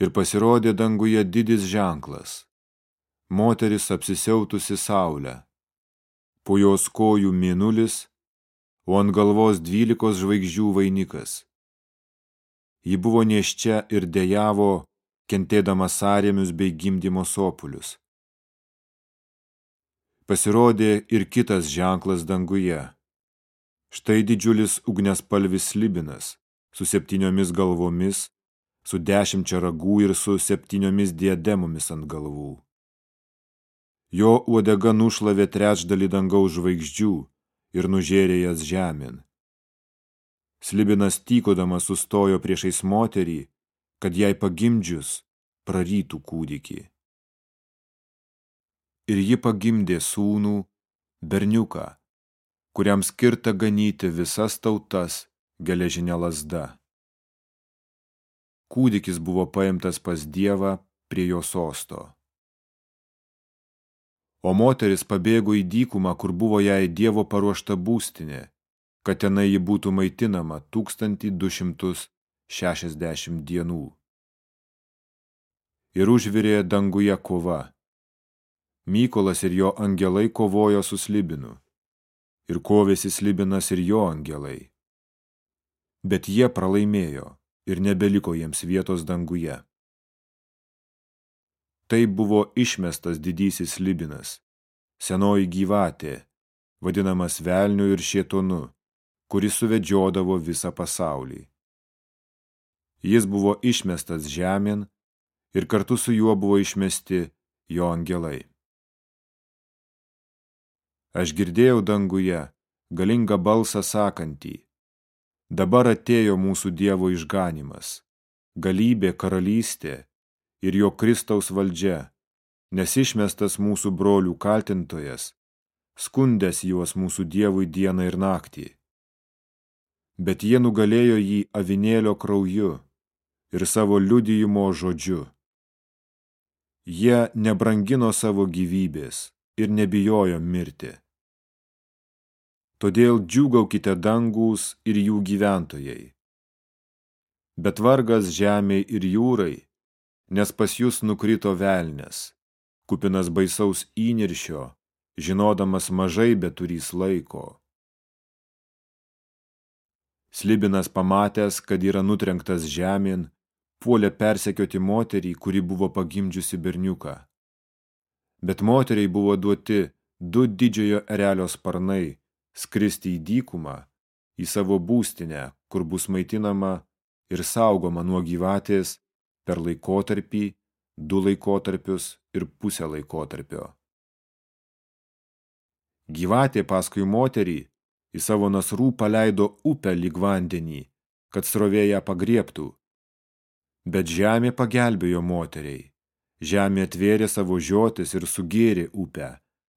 Ir pasirodė danguje didis ženklas. Moteris apsisiautusi saulę. Po jos kojų mėnulis, o ant galvos dvylikos žvaigždžių vainikas. Ji buvo nieščia ir dejavo, kentėdama sąrėmius bei gimdymo sopulius. Pasirodė ir kitas ženklas danguje. Štai didžiulis ugnespalvis slibinas, su septyniomis galvomis, su dešimčia ragų ir su septyniomis diademomis ant galvų. Jo uodega nušlavė trečdalį dangaus žvaigždžių ir nužėrė jas žemėn. Slibinas tykodamas sustojo priešais moterį, kad jai pagimdžius prarytų kūdikį. Ir ji pagimdė sūnų, berniuką, kuriam skirta ganyti visas tautas geležinė lasda. Kūdikis buvo paimtas pas Dievą prie jo sosto. O moteris pabėgo į dykumą, kur buvo jai Dievo paruošta būstinė, kad tenai ji būtų maitinama 1260 dienų. Ir užvirė danguje kova. Mykolas ir jo angelai kovojo su slibinu. Ir kovėsi slibinas ir jo angelai. Bet jie pralaimėjo ir nebeliko jiems vietos danguje. Tai buvo išmestas didysis libinas, senoji gyvatė, vadinamas velniu ir šietonu, kuris suvedžiodavo visą pasaulį. Jis buvo išmestas žemėn ir kartu su juo buvo išmesti jo angelai. Aš girdėjau danguje galingą balsą sakantį, Dabar atėjo mūsų Dievo išganimas, galybė karalystė ir jo Kristaus valdžia, nes išmestas mūsų brolių kaltintojas, skundęs juos mūsų Dievui dieną ir naktį. Bet jie nugalėjo jį avinėlio krauju ir savo liudijimo žodžiu. Jie nebrangino savo gyvybės ir nebijojo mirti. Todėl džiūgaukite dangūs ir jų gyventojai. Bet vargas žemiai ir jūrai, nes pas jūs nukrito velnes, kupinas baisaus įniršio, žinodamas mažai beturys laiko. Slibinas pamatęs, kad yra nutrenktas žemėn, puolė persekioti moterį, kuri buvo pagimdžiusi berniuką. Bet moteriai buvo duoti du didžiojo erelio sparnai, skristi į dykumą, į savo būstinę, kur bus maitinama ir saugoma nuo gyvatės per laikotarpį, du laikotarpius ir pusę laikotarpio. Gyvatė paskui moterį į savo nasrų paleido upę lyg vandenį, kad srovė ją pagriebtų. Bet žemė pagelbėjo moteriai. Žemė atvėrė savo žiotis ir sugėrė upę,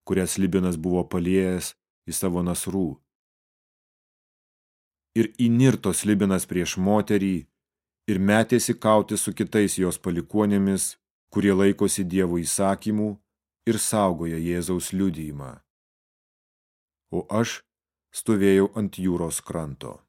kurias Libinas buvo paliejęs į savo nasrų. Ir įnirto slibinas prieš moterį ir metėsi kauti su kitais jos palikuonėmis, kurie laikosi Dievo įsakymų ir saugoja Jėzaus liudijimą. O aš stovėjau ant jūros kranto.